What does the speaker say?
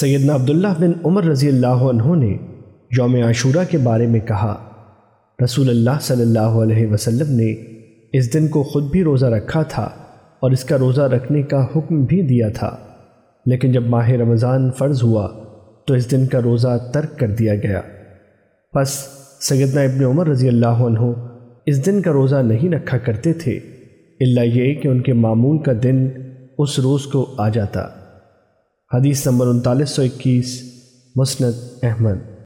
سیدنا عبداللہ بن عمر رضی اللہ عنہ نے یوم عاشورہ کے بارے میں کہا، رسول اللہ صلی اللہ علیہ وسلم نے اس دن کو خود بھی روزہ رکھا تھا اور اس کا روزہ رکھنے کا حکم بھی دیا تھا۔ لیکن جب ماہ رمضان فرض ہوا، تو اس دن کا روزہ ترک کر دیا گیا۔ پس سیدنا ابن عمر رضی اللہ عنہ اس دن کا روزہ نہیں رکھا کرتے تھے اللہ یہ کہ ان کے معمول کا دن اس روز کو آ جاتا۔ حدیث نمبر انتالیس سو اکیس مسند احمد۔